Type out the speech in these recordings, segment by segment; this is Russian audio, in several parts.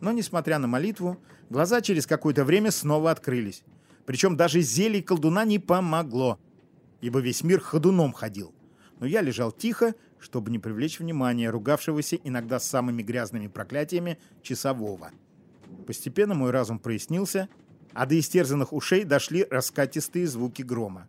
Но, несмотря на молитву, глаза через какое-то время снова открылись. Причем даже зелье колдуна не помогло, ибо весь мир ходуном ходил. Но я лежал тихо, чтобы не привлечь внимание ругавшегося иногда самыми грязными проклятиями часового. Постепенно мой разум прояснился, а до истерзанных ушей дошли раскатистые звуки грома.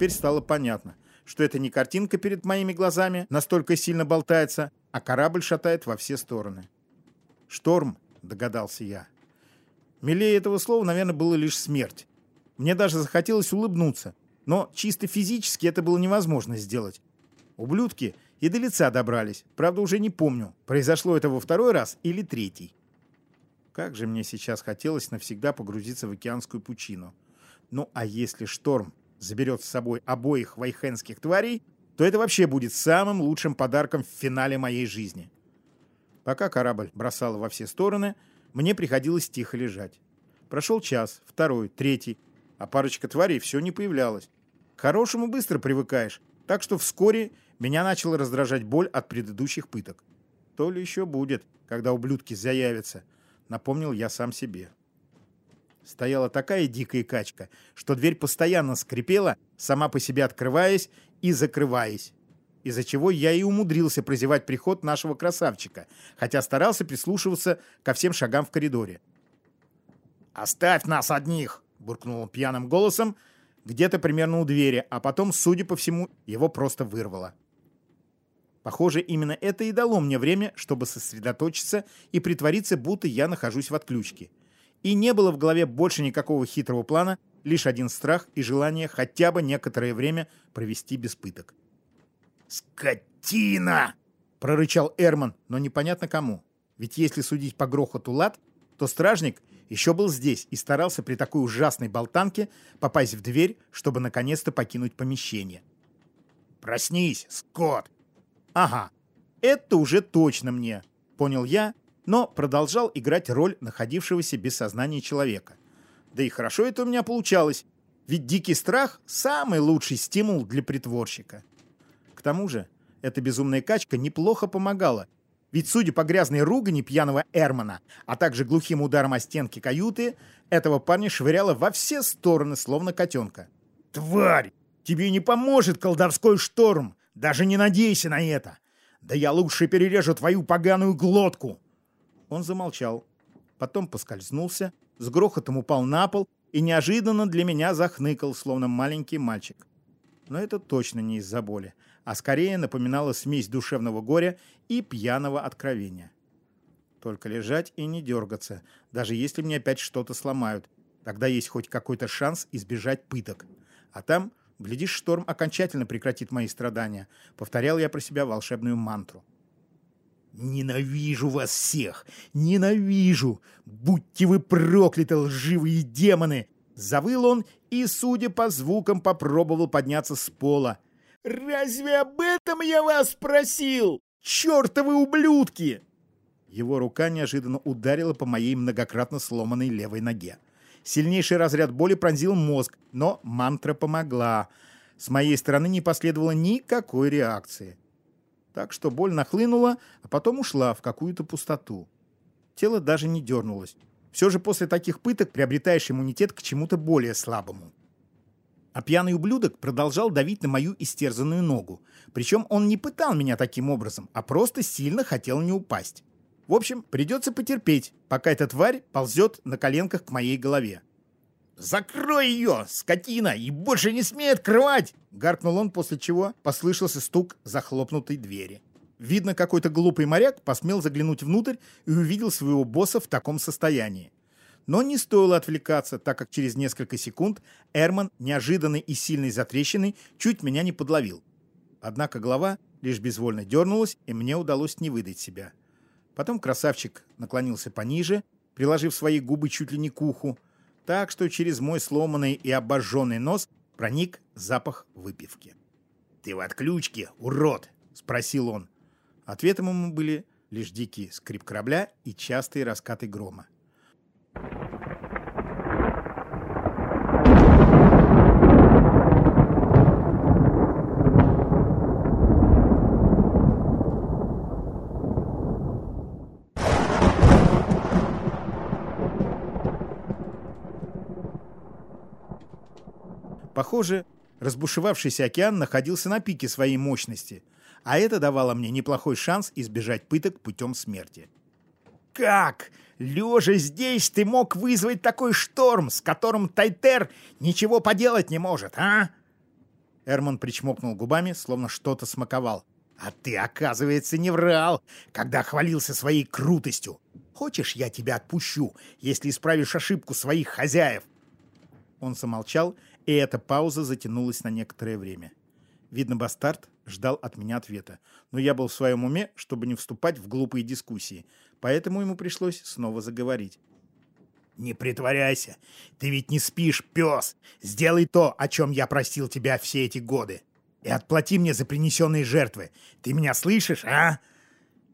Теперь стало понятно, что это не картинка перед моими глазами настолько сильно болтается, а корабль шатает во все стороны. «Шторм», — догадался я. Милее этого слова, наверное, было лишь смерть. Мне даже захотелось улыбнуться, но чисто физически это было невозможно сделать. Ублюдки и до лица добрались. Правда, уже не помню, произошло это во второй раз или третий. Как же мне сейчас хотелось навсегда погрузиться в океанскую пучину. Ну, а если шторм заберет с собой обоих вайхенских тварей, то это вообще будет самым лучшим подарком в финале моей жизни. Пока корабль бросал во все стороны, мне приходилось тихо лежать. Прошел час, второй, третий, а парочка тварей все не появлялась. К хорошему быстро привыкаешь, так что вскоре меня начала раздражать боль от предыдущих пыток. То ли еще будет, когда ублюдки заявятся, напомнил я сам себе. Стояла такая дикая качка, что дверь постоянно скрипела, сама по себе открываясь и закрываясь. Из-за чего я и умудрился прозевать приход нашего красавчика, хотя старался прислушиваться ко всем шагам в коридоре. «Оставь нас одних!» — буркнул он пьяным голосом, где-то примерно у двери, а потом, судя по всему, его просто вырвало. Похоже, именно это и дало мне время, чтобы сосредоточиться и притвориться, будто я нахожусь в отключке. И не было в голове больше никакого хитрого плана, лишь один страх и желание хотя бы некоторое время провести без пыток. «Скотина!» — прорычал Эрман, но непонятно кому. Ведь если судить по грохоту лад, то стражник еще был здесь и старался при такой ужасной болтанке попасть в дверь, чтобы наконец-то покинуть помещение. «Проснись, Скотт!» «Ага, это уже точно мне», — понял я но продолжал играть роль находившегося без сознания человека. Да и хорошо это у меня получалось, ведь дикий страх – самый лучший стимул для притворщика. К тому же, эта безумная качка неплохо помогала, ведь, судя по грязной ругани пьяного Эрмана, а также глухим ударом о стенки каюты, этого парня швыряло во все стороны, словно котенка. «Тварь! Тебе не поможет колдовской шторм! Даже не надейся на это! Да я лучше перережу твою поганую глотку!» Он замолчал. Потом поскользнулся, с грохотом упал на пол и неожиданно для меня захныкал, словно маленький мальчик. Но это точно не из-за боли, а скорее напоминало смесь душевного горя и пьяного откровения. Только лежать и не дергаться, даже если мне опять что-то сломают. Тогда есть хоть какой-то шанс избежать пыток. А там, глядишь, шторм окончательно прекратит мои страдания. Повторял я про себя волшебную мантру. «Ненавижу вас всех! Ненавижу! Будьте вы прокляты, лживые демоны!» Завыл он и, судя по звукам, попробовал подняться с пола. «Разве об этом я вас просил? Чертовы ублюдки!» Его рука неожиданно ударила по моей многократно сломанной левой ноге. Сильнейший разряд боли пронзил мозг, но мантра помогла. С моей стороны не последовало никакой реакции так что боль нахлынула, а потом ушла в какую-то пустоту. Тело даже не дернулось. Все же после таких пыток приобретаешь иммунитет к чему-то более слабому. А пьяный ублюдок продолжал давить на мою истерзанную ногу. Причем он не пытал меня таким образом, а просто сильно хотел не упасть. В общем, придется потерпеть, пока эта тварь ползет на коленках к моей голове. «Закрой ее, скотина, и больше не смей открывать!» Гаркнул он, после чего послышался стук захлопнутой двери. Видно, какой-то глупый моряк посмел заглянуть внутрь и увидел своего босса в таком состоянии. Но не стоило отвлекаться, так как через несколько секунд Эрман, неожиданный и сильной затрещиной, чуть меня не подловил. Однако голова лишь безвольно дернулась, и мне удалось не выдать себя. Потом красавчик наклонился пониже, приложив свои губы чуть ли не к уху, так что через мой сломанный и обожженный нос проник запах выпивки. «Ты в отключке, урод!» — спросил он. Ответом ему были лишь дикий скрип корабля и частые раскаты грома. Похоже, разбушевавшийся океан находился на пике своей мощности, а это давало мне неплохой шанс избежать пыток путем смерти. «Как? Лежа здесь ты мог вызвать такой шторм, с которым Тайтер ничего поделать не может, а?» Эрман причмокнул губами, словно что-то смаковал. «А ты, оказывается, не врал, когда хвалился своей крутостью. Хочешь, я тебя отпущу, если исправишь ошибку своих хозяев?» Он замолчал, и эта пауза затянулась на некоторое время. Видно, бастард ждал от меня ответа, но я был в своем уме, чтобы не вступать в глупые дискуссии, поэтому ему пришлось снова заговорить. «Не притворяйся! Ты ведь не спишь, пес! Сделай то, о чем я просил тебя все эти годы! И отплати мне за принесенные жертвы! Ты меня слышишь, а?»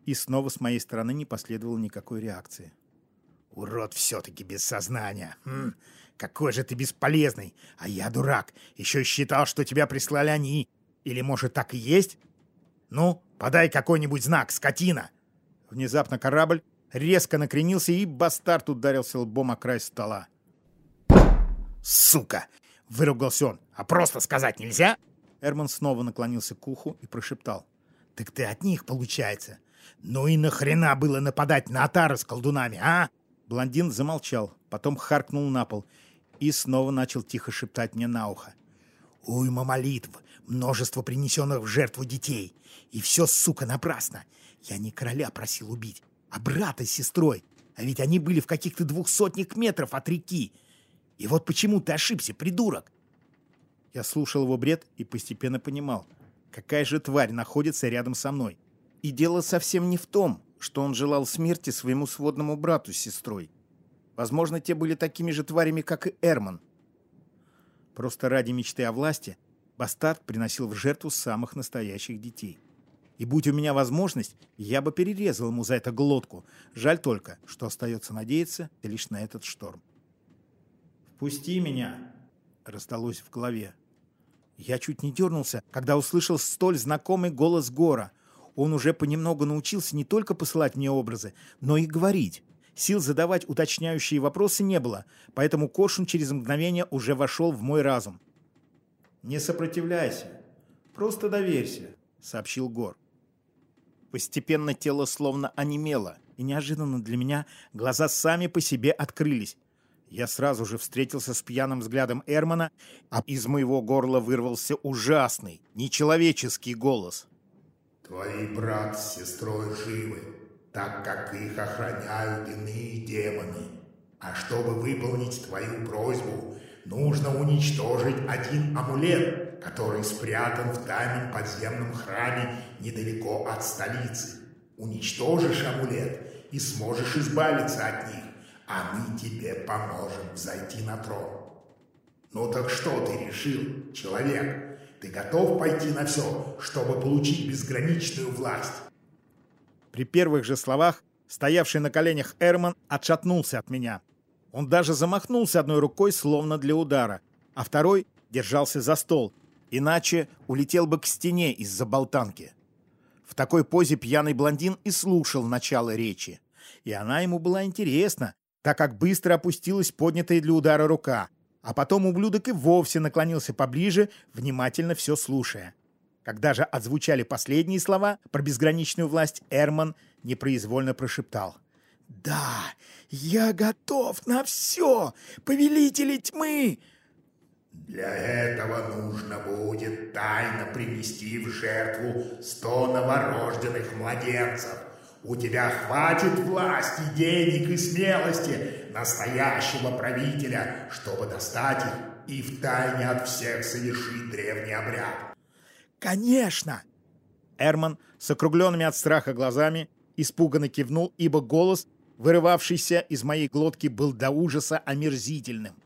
И снова с моей стороны не последовало никакой реакции. «Урод все-таки без сознания! Хм, какой же ты бесполезный! А я дурак! Еще считал, что тебя прислали они! Или, может, так и есть? Ну, подай какой-нибудь знак, скотина!» Внезапно корабль резко накренился, и бастард ударился лбом о край стола. «Сука!» — выругался он. «А просто сказать нельзя?» Эрман снова наклонился к уху и прошептал. «Так ты от них, получается? Ну и нахрена было нападать на Атара с колдунами, а?» Блондин замолчал, потом харкнул на пол и снова начал тихо шептать мне на ухо. «Уйма молитв, множество принесенных в жертву детей. И все, сука, напрасно. Я не короля просил убить, а брата с сестрой. А ведь они были в каких-то двух сотнях метров от реки. И вот почему ты ошибся, придурок. Я слушал его бред и постепенно понимал, какая же тварь находится рядом со мной. И дело совсем не в том, что он желал смерти своему сводному брату с сестрой. Возможно, те были такими же тварями, как и Эрман. Просто ради мечты о власти бастард приносил в жертву самых настоящих детей. И будь у меня возможность, я бы перерезал ему за это глотку. Жаль только, что остается надеяться лишь на этот шторм. «Впусти меня!» — раздалось в голове. Я чуть не дернулся, когда услышал столь знакомый голос Гора. Он уже понемногу научился не только посылать мне образы, но и говорить. Сил задавать уточняющие вопросы не было, поэтому Кошин через мгновение уже вошел в мой разум. «Не сопротивляйся, просто доверься», — сообщил Гор. Постепенно тело словно онемело, и неожиданно для меня глаза сами по себе открылись. Я сразу же встретился с пьяным взглядом Эрмана, а из моего горла вырвался ужасный, нечеловеческий голос. «Твои брат с сестрой живы, так как их охраняют иные демоны. А чтобы выполнить твою просьбу, нужно уничтожить один амулет, который спрятан в тайном подземном храме недалеко от столицы. Уничтожишь амулет и сможешь избавиться от них, а мы тебе поможем зайти на трон. Ну так что ты решил, человек? Ты готов пойти на все, чтобы получить безграничную власть? При первых же словах стоявший на коленях Эрман отшатнулся от меня. Он даже замахнулся одной рукой, словно для удара, а второй держался за стол, Иначе улетел бы к стене из-за болтанки. В такой позе пьяный блондин и слушал начало речи. И она ему была интересна, так как быстро опустилась поднятая для удара рука. А потом ублюдок и вовсе наклонился поближе, внимательно все слушая. Когда же отзвучали последние слова про безграничную власть, Эрман непроизвольно прошептал. «Да, я готов на все, повелители тьмы!» Для этого нужно будет тайно принести в жертву сто новорожденных младенцев. У тебя хватит власти, денег и смелости настоящего правителя, чтобы достать их и втайне от всех совершить древний обряд. Конечно! Эрман с округленными от страха глазами испуганно кивнул, ибо голос, вырывавшийся из моей глотки, был до ужаса омерзительным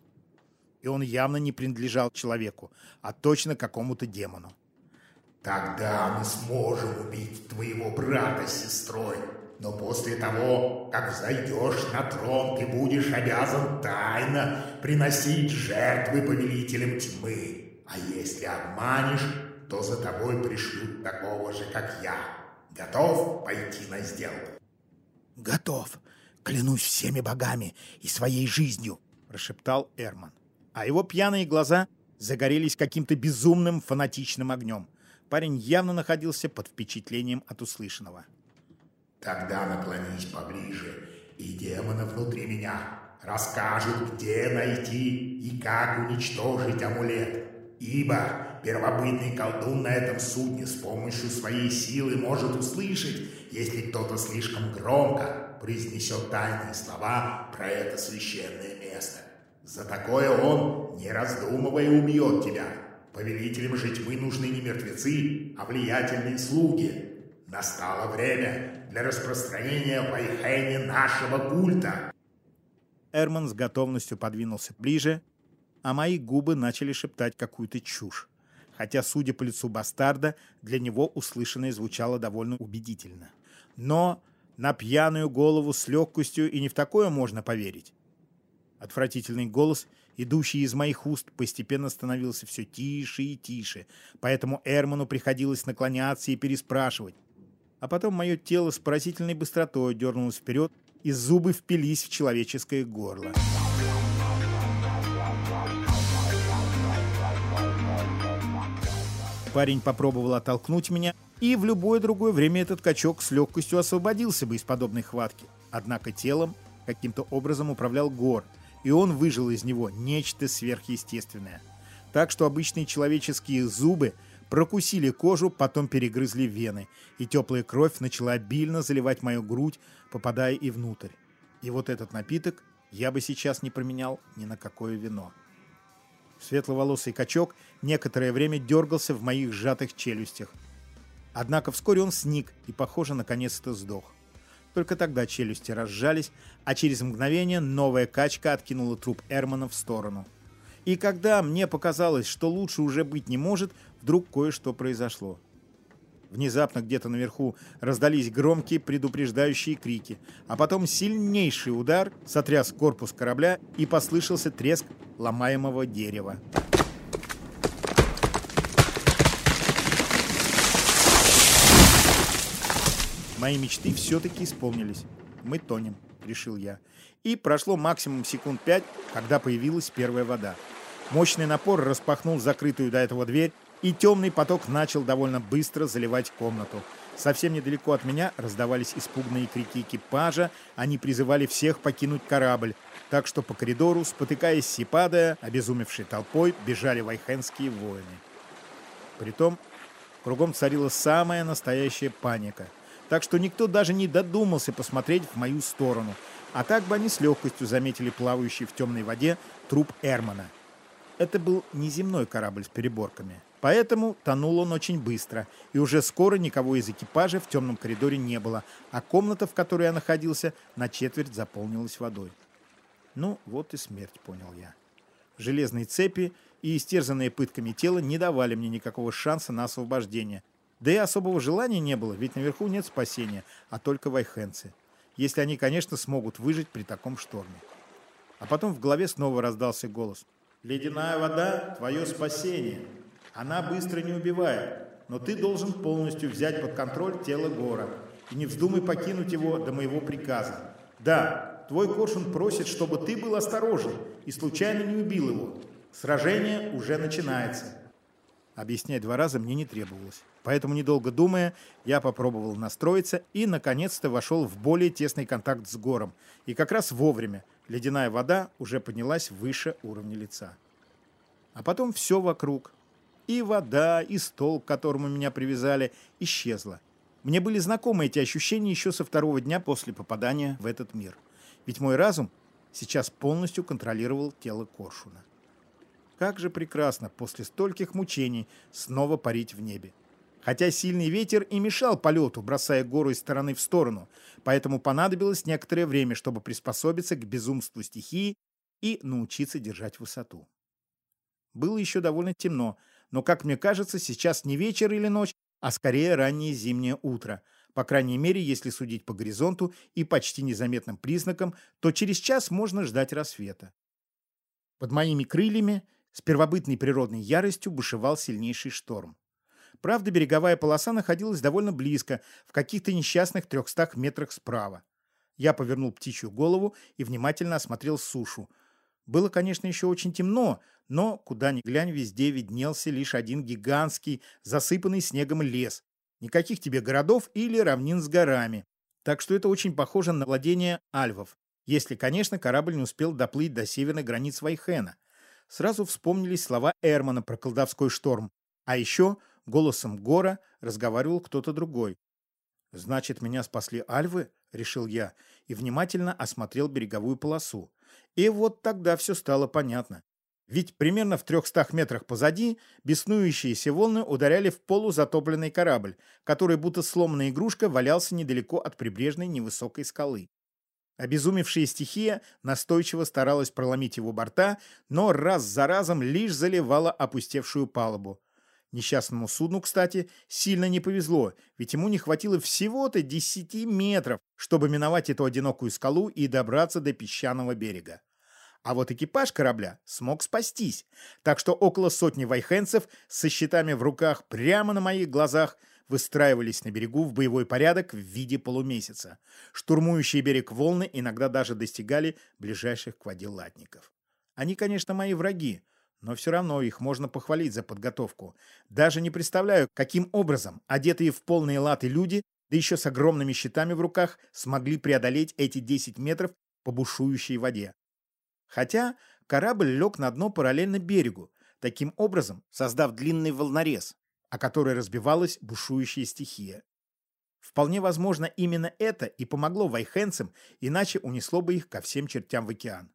и он явно не принадлежал человеку, а точно какому-то демону. «Тогда мы сможем убить твоего брата с сестрой, но после того, как зайдешь на трон, ты будешь обязан тайно приносить жертвы повелителям тьмы. А если обманешь, то за тобой пришлют такого же, как я. Готов пойти на сделку?» «Готов, клянусь всеми богами и своей жизнью», – прошептал Эрман а его пьяные глаза загорелись каким-то безумным фанатичным огнем. Парень явно находился под впечатлением от услышанного. Тогда наклонись поближе, и демоны внутри меня расскажут, где найти и как уничтожить амулет. Ибо первобытный колдун на этом судне с помощью своей силы может услышать, если кто-то слишком громко произнесет тайные слова про это священное место. За такое он, не раздумывая, убьет тебя. Повелителям же тьмы нужны не мертвецы, а влиятельные слуги. Настало время для распространения в Айхене нашего культа. Эрман с готовностью подвинулся ближе, а мои губы начали шептать какую-то чушь. Хотя, судя по лицу бастарда, для него услышанное звучало довольно убедительно. Но на пьяную голову с легкостью и не в такое можно поверить. Отвратительный голос, идущий из моих уст, постепенно становился все тише и тише, поэтому Эрману приходилось наклоняться и переспрашивать. А потом мое тело с поразительной быстротой дернулось вперед, и зубы впились в человеческое горло. Парень попробовал оттолкнуть меня, и в любое другое время этот качок с легкостью освободился бы из подобной хватки. Однако телом каким-то образом управлял Гор, и он выжил из него нечто сверхъестественное. Так что обычные человеческие зубы прокусили кожу, потом перегрызли вены, и теплая кровь начала обильно заливать мою грудь, попадая и внутрь. И вот этот напиток я бы сейчас не променял ни на какое вино. Светловолосый качок некоторое время дергался в моих сжатых челюстях. Однако вскоре он сник и, похоже, наконец-то сдох. Только тогда челюсти разжались, а через мгновение новая качка откинула труп Эрмана в сторону. И когда мне показалось, что лучше уже быть не может, вдруг кое-что произошло. Внезапно где-то наверху раздались громкие предупреждающие крики, а потом сильнейший удар сотряс корпус корабля и послышался треск ломаемого дерева. Мои мечты все-таки исполнились. Мы тонем, решил я. И прошло максимум секунд пять, когда появилась первая вода. Мощный напор распахнул закрытую до этого дверь, и темный поток начал довольно быстро заливать комнату. Совсем недалеко от меня раздавались испуганные крики экипажа, они призывали всех покинуть корабль, так что по коридору, спотыкаясь и падая, обезумевшей толпой бежали вайхенские воины. Притом, кругом царила самая настоящая паника, так что никто даже не додумался посмотреть в мою сторону, а так бы они с легкостью заметили плавающий в темной воде труп Эрмана. Это был неземной корабль с переборками — Поэтому тонул он очень быстро, и уже скоро никого из экипажа в темном коридоре не было, а комната, в которой я находился, на четверть заполнилась водой. Ну, вот и смерть, понял я. Железные цепи и истерзанные пытками тело не давали мне никакого шанса на освобождение. Да и особого желания не было, ведь наверху нет спасения, а только вайхенцы. Если они, конечно, смогут выжить при таком шторме. А потом в голове снова раздался голос. «Ледяная вода — твое спасение!» Она быстро не убивает, но ты должен полностью взять под контроль тело Гора и не вздумай покинуть его до моего приказа. Да, твой Коршун просит, чтобы ты был осторожен и случайно не убил его. Сражение уже начинается. Объяснять два раза мне не требовалось. Поэтому, недолго думая, я попробовал настроиться и, наконец-то, вошел в более тесный контакт с гором. И как раз вовремя ледяная вода уже поднялась выше уровня лица. А потом все вокруг, и вода, и стол, к которому меня привязали, исчезла. Мне были знакомы эти ощущения еще со второго дня после попадания в этот мир. Ведь мой разум сейчас полностью контролировал тело Коршуна. Как же прекрасно после стольких мучений снова парить в небе. Хотя сильный ветер и мешал полету, бросая гору из стороны в сторону, поэтому понадобилось некоторое время, чтобы приспособиться к безумству стихии и научиться держать высоту. Было еще довольно темно, но, как мне кажется, сейчас не вечер или ночь, а скорее раннее зимнее утро. По крайней мере, если судить по горизонту и почти незаметным признакам, то через час можно ждать рассвета. Под моими крыльями с первобытной природной яростью бушевал сильнейший шторм. Правда, береговая полоса находилась довольно близко, в каких-то несчастных трехстах метрах справа. Я повернул птичью голову и внимательно осмотрел сушу. Было, конечно, еще очень темно, но, куда ни глянь, везде виднелся лишь один гигантский, засыпанный снегом лес. Никаких тебе городов или равнин с горами. Так что это очень похоже на владение альвов. Если, конечно, корабль не успел доплыть до северной границ Вайхена. Сразу вспомнились слова Эрмана про колдовской шторм. А еще голосом Гора разговаривал кто-то другой. «Значит, меня спасли альвы?» — решил я и внимательно осмотрел береговую полосу. И вот тогда все стало понятно. Ведь примерно в трехстах метрах позади беснующиеся волны ударяли в полузатопленный корабль, который, будто сломанная игрушка, валялся недалеко от прибрежной невысокой скалы. Обезумевшая стихия настойчиво старалась проломить его борта, но раз за разом лишь заливала опустевшую палубу. Несчастному судну, кстати, сильно не повезло, ведь ему не хватило всего-то 10 метров, чтобы миновать эту одинокую скалу и добраться до песчаного берега. А вот экипаж корабля смог спастись, так что около сотни вайхенцев со щитами в руках прямо на моих глазах выстраивались на берегу в боевой порядок в виде полумесяца. Штурмующие берег волны иногда даже достигали ближайших к воде латников. Они, конечно, мои враги, но все равно их можно похвалить за подготовку. Даже не представляю, каким образом одетые в полные латы люди, да еще с огромными щитами в руках, смогли преодолеть эти 10 метров по бушующей воде. Хотя корабль лег на дно параллельно берегу, таким образом создав длинный волнорез, о который разбивалась бушующая стихия. Вполне возможно, именно это и помогло вайхенцам, иначе унесло бы их ко всем чертям в океан.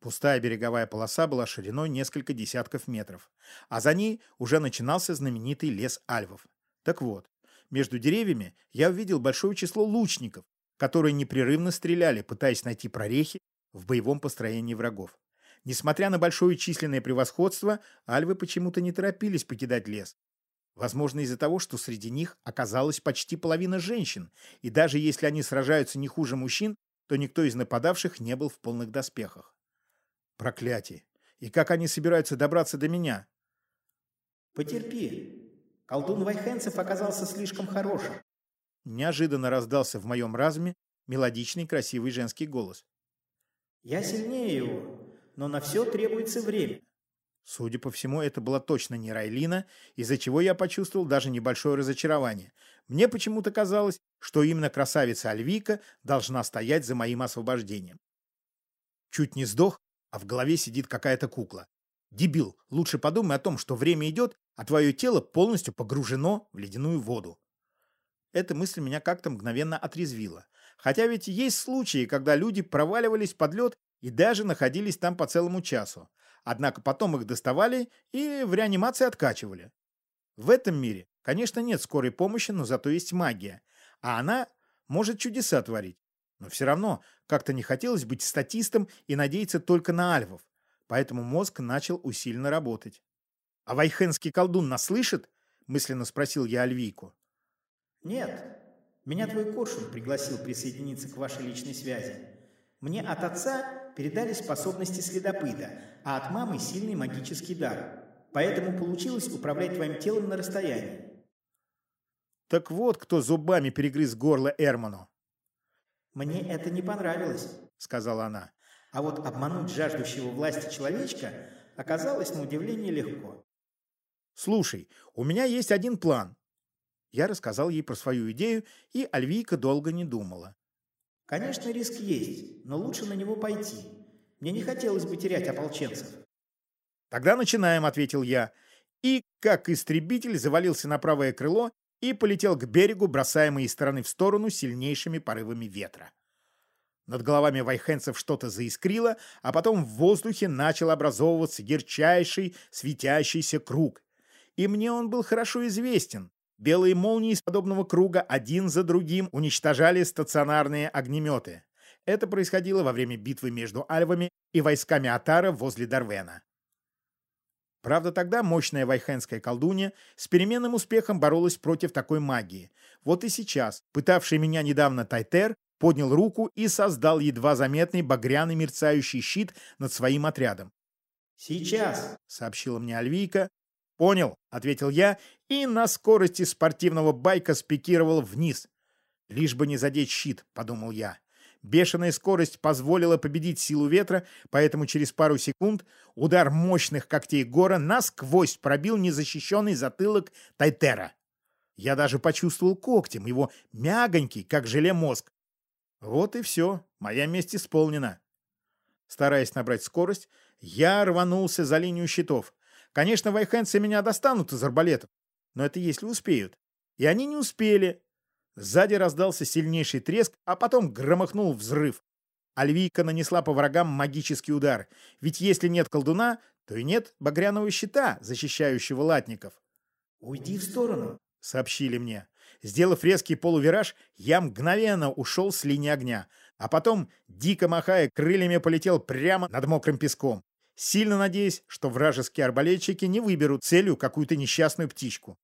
Пустая береговая полоса была шириной несколько десятков метров, а за ней уже начинался знаменитый лес альвов. Так вот, между деревьями я увидел большое число лучников, которые непрерывно стреляли, пытаясь найти прорехи в боевом построении врагов. Несмотря на большое численное превосходство, альвы почему-то не торопились покидать лес. Возможно, из-за того, что среди них оказалась почти половина женщин, и даже если они сражаются не хуже мужчин, то никто из нападавших не был в полных доспехах. Проклятие! И как они собираются добраться до меня? Потерпи. Колдун Вайхенцев оказался слишком хорошим. Неожиданно раздался в моем разуме мелодичный красивый женский голос. Я сильнее его, но на все требуется время. Судя по всему, это была точно не Райлина, из-за чего я почувствовал даже небольшое разочарование. Мне почему-то казалось, что именно красавица Альвика должна стоять за моим освобождением. Чуть не сдох, а в голове сидит какая-то кукла. Дебил, лучше подумай о том, что время идет, а твое тело полностью погружено в ледяную воду. Эта мысль меня как-то мгновенно отрезвила. Хотя ведь есть случаи, когда люди проваливались под лед и даже находились там по целому часу. Однако потом их доставали и в реанимации откачивали. В этом мире, конечно, нет скорой помощи, но зато есть магия. А она может чудеса творить. Но все равно как-то не хотелось быть статистом и надеяться только на альвов. Поэтому мозг начал усиленно работать. «А вайхенский колдун нас слышит?» – мысленно спросил я Альвийку. «Нет. Меня твой коршун пригласил присоединиться к вашей личной связи. Мне от отца передали способности следопыта, а от мамы сильный магический дар. Поэтому получилось управлять твоим телом на расстоянии». Так вот, кто зубами перегрыз горло Эрману. «Мне это не понравилось», — сказала она. «А вот обмануть жаждущего власти человечка оказалось на удивление легко». «Слушай, у меня есть один план». Я рассказал ей про свою идею, и Альвийка долго не думала. «Конечно, риск есть, но лучше на него пойти. Мне не хотелось бы терять ополченцев». «Тогда начинаем», — ответил я. И, как истребитель, завалился на правое крыло и полетел к берегу, бросаемый из стороны в сторону сильнейшими порывами ветра. Над головами вайхенцев что-то заискрило, а потом в воздухе начал образовываться ярчайший светящийся круг. И мне он был хорошо известен. Белые молнии из подобного круга один за другим уничтожали стационарные огнеметы. Это происходило во время битвы между альвами и войсками Атара возле Дарвена. Правда, тогда мощная вайхенская колдунья с переменным успехом боролась против такой магии. Вот и сейчас, пытавший меня недавно Тайтер, поднял руку и создал едва заметный багряный мерцающий щит над своим отрядом. «Сейчас», — сообщила мне Альвийка. «Понял», — ответил я, и на скорости спортивного байка спикировал вниз. «Лишь бы не задеть щит», — подумал я. Бешеная скорость позволила победить силу ветра, поэтому через пару секунд удар мощных когтей гора насквозь пробил незащищенный затылок Тайтера. Я даже почувствовал когтем его мягонький, как желе мозг. Вот и все, моя месть исполнена. Стараясь набрать скорость, я рванулся за линию щитов. Конечно, вайхенцы меня достанут из арбалетов, но это если успеют. И они не успели. Сзади раздался сильнейший треск, а потом громыхнул взрыв. Альвийка нанесла по врагам магический удар, ведь если нет колдуна, то и нет багряного щита, защищающего латников. «Уйди в сторону», — сообщили мне. Сделав резкий полувираж, я мгновенно ушел с линии огня, а потом, дико махая крыльями, полетел прямо над мокрым песком, сильно надеясь, что вражеские арбалетчики не выберут целью какую-то несчастную птичку.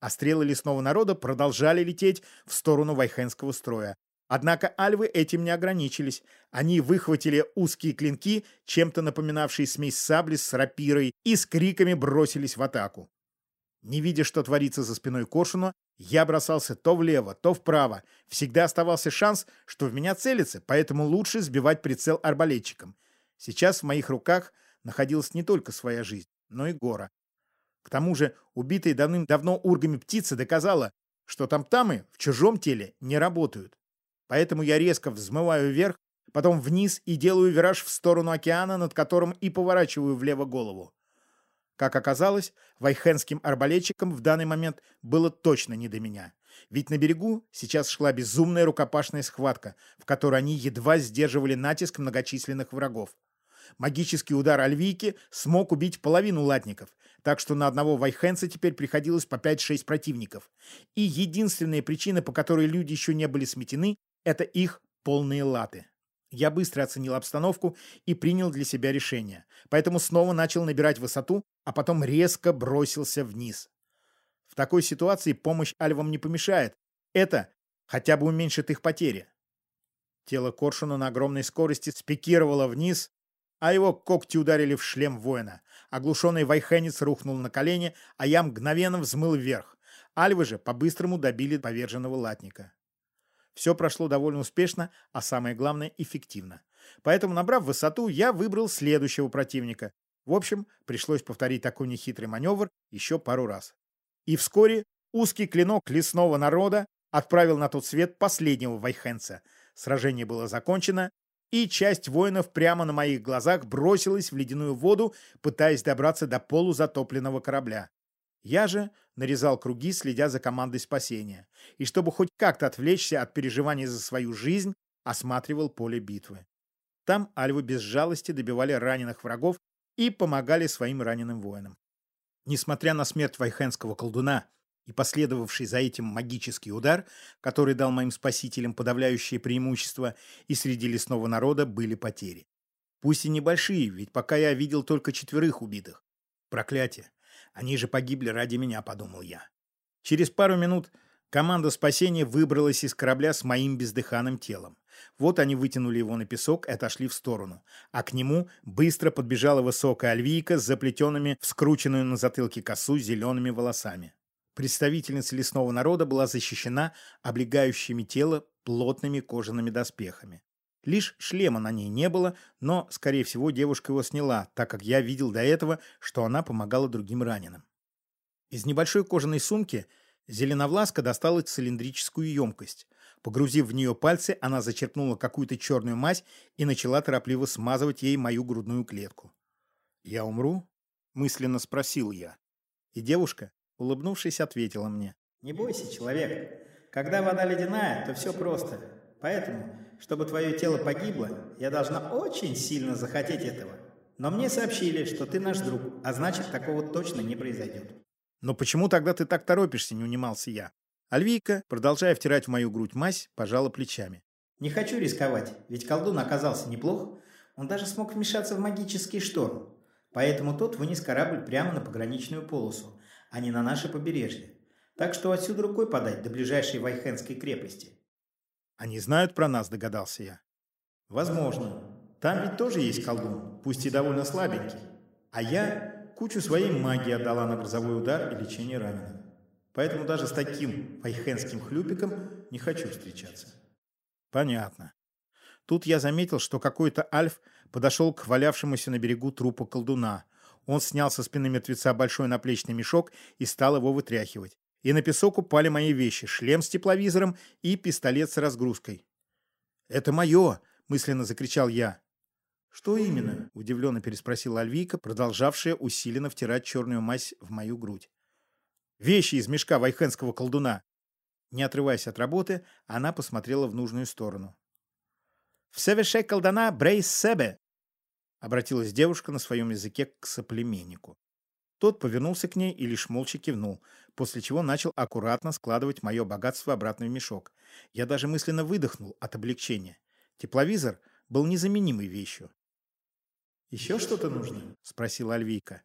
А стрелы лесного народа продолжали лететь в сторону Вайхенского строя. Однако альвы этим не ограничились. Они выхватили узкие клинки, чем-то напоминавшие смесь сабли с рапирой, и с криками бросились в атаку. Не видя, что творится за спиной Коршуна, я бросался то влево, то вправо. Всегда оставался шанс, что в меня целится, поэтому лучше сбивать прицел арбалетчиком. Сейчас в моих руках находилась не только своя жизнь, но и гора. К тому же убитая давным-давно ургами птица доказала, что там-тамы в чужом теле не работают. Поэтому я резко взмываю вверх, потом вниз и делаю вираж в сторону океана, над которым и поворачиваю влево голову. Как оказалось, вайхенским арбалетчикам в данный момент было точно не до меня. Ведь на берегу сейчас шла безумная рукопашная схватка, в которой они едва сдерживали натиск многочисленных врагов. Магический удар Альвийки смог убить половину латников, так что на одного вайхенца теперь приходилось по 5-6 противников. И единственная причина, по которой люди еще не были сметены, это их полные латы. Я быстро оценил обстановку и принял для себя решение, поэтому снова начал набирать высоту, а потом резко бросился вниз. В такой ситуации помощь альвам не помешает. Это хотя бы уменьшит их потери. Тело Коршуна на огромной скорости спикировало вниз, а его когти ударили в шлем воина. Оглушенный вайхенец рухнул на колени, а я мгновенно взмыл вверх. Альвы же по-быстрому добили поверженного латника. Все прошло довольно успешно, а самое главное – эффективно. Поэтому, набрав высоту, я выбрал следующего противника. В общем, пришлось повторить такой нехитрый маневр еще пару раз. И вскоре узкий клинок лесного народа отправил на тот свет последнего вайхенца. Сражение было закончено, и часть воинов прямо на моих глазах бросилась в ледяную воду, пытаясь добраться до полузатопленного корабля. Я же нарезал круги, следя за командой спасения, и чтобы хоть как-то отвлечься от переживаний за свою жизнь, осматривал поле битвы. Там альвы без жалости добивали раненых врагов и помогали своим раненым воинам. Несмотря на смерть вайхенского колдуна и последовавший за этим магический удар, который дал моим спасителям подавляющее преимущество, и среди лесного народа были потери. Пусть и небольшие, ведь пока я видел только четверых убитых. Проклятие. Они же погибли ради меня, подумал я. Через пару минут команда спасения выбралась из корабля с моим бездыханным телом. Вот они вытянули его на песок и отошли в сторону. А к нему быстро подбежала высокая альвийка с заплетенными в скрученную на затылке косу зелеными волосами. Представительница лесного народа была защищена облегающими тело плотными кожаными доспехами. Лишь шлема на ней не было, но, скорее всего, девушка его сняла, так как я видел до этого, что она помогала другим раненым. Из небольшой кожаной сумки Зеленовласка достала цилиндрическую емкость. Погрузив в нее пальцы, она зачерпнула какую-то черную мазь и начала торопливо смазывать ей мою грудную клетку. «Я умру?» — мысленно спросил я. И девушка, улыбнувшись, ответила мне. «Не бойся, человек. Когда вода ледяная, то все просто. Поэтому чтобы твое тело погибло, я должна очень сильно захотеть этого. Но мне сообщили, что ты наш друг, а значит, такого точно не произойдет. Но почему тогда ты так торопишься, не унимался я? Альвийка, продолжая втирать в мою грудь мазь, пожала плечами. Не хочу рисковать, ведь колдун оказался неплох. Он даже смог вмешаться в магический шторм. Поэтому тот вынес корабль прямо на пограничную полосу, а не на наше побережье. Так что отсюда рукой подать до ближайшей Вайхенской крепости. Они знают про нас, догадался я. Возможно. Там ведь тоже есть колдун, пусть и довольно слабенький. А я кучу своей магии отдала на грозовой удар и лечение раненых. Поэтому даже с таким файхенским хлюпиком не хочу встречаться. Понятно. Тут я заметил, что какой-то альф подошел к валявшемуся на берегу трупу колдуна. Он снял со спины мертвеца большой наплечный мешок и стал его вытряхивать. И на песок упали мои вещи, шлем с тепловизором и пистолет с разгрузкой. «Это мое!» — мысленно закричал я. «Что именно?» — удивленно переспросила Альвийка, продолжавшая усиленно втирать черную мазь в мою грудь. «Вещи из мешка вайхенского колдуна!» Не отрываясь от работы, она посмотрела в нужную сторону. «Все веше колдуна брейс себе!» — обратилась девушка на своем языке к соплеменнику. Тот повернулся к ней и лишь молча кивнул, после чего начал аккуратно складывать мое богатство обратно в мешок. Я даже мысленно выдохнул от облегчения. Тепловизор был незаменимой вещью. «Еще что-то нужно?» — спросила Альвийка.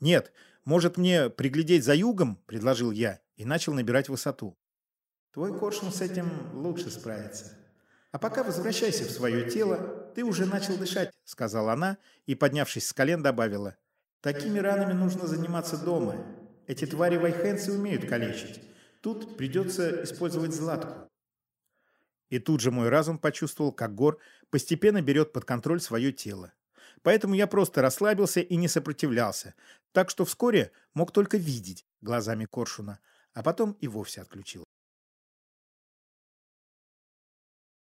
«Нет, может мне приглядеть за югом?» — предложил я и начал набирать высоту. «Твой коршун с этим лучше справится. А пока возвращайся в свое тело, ты уже начал дышать», — сказала она и, поднявшись с колен, добавила. «Такими ранами нужно заниматься дома. Эти твари вайхенцы умеют калечить. Тут придется использовать златку». И тут же мой разум почувствовал, как Гор постепенно берет под контроль свое тело. Поэтому я просто расслабился и не сопротивлялся, так что вскоре мог только видеть глазами коршуна, а потом и вовсе отключил.